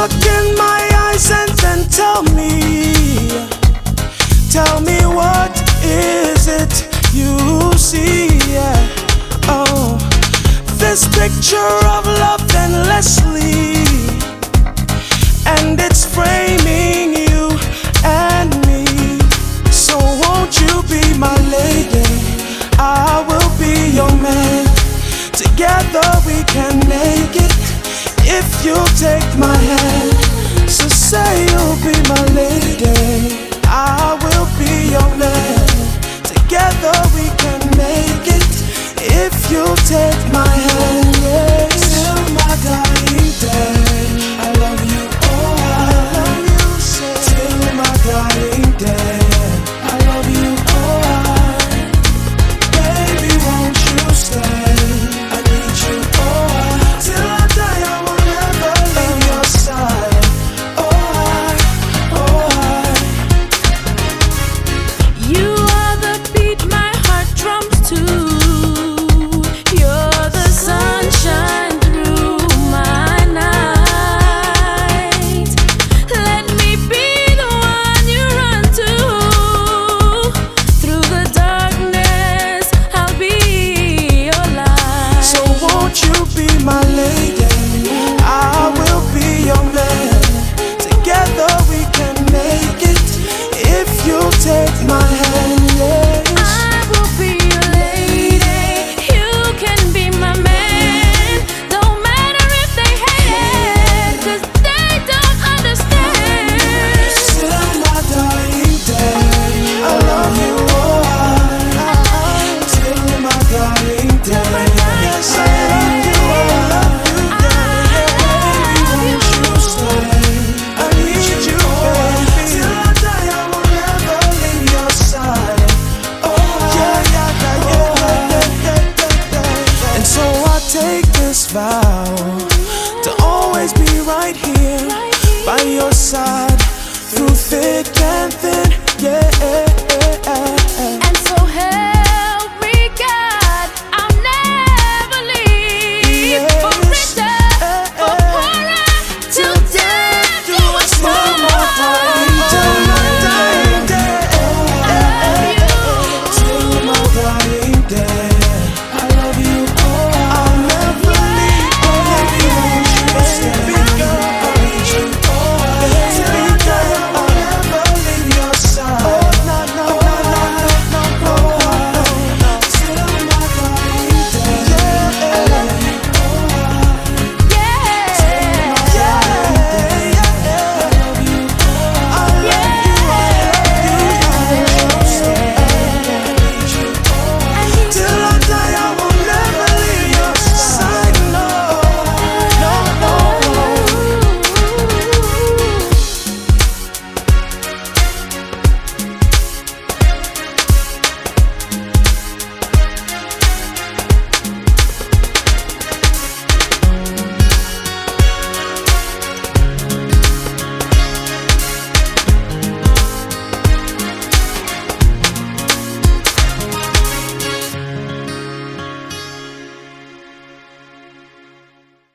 Look in my eyes and then tell me, tell me what is it you see? Oh, this picture of love endlessly, and it's framing you and me. So won't you be my lady? I will be your man. Together we can make it if you take my hand. So say you'll be my lady. vow to always be right here by your side through thick.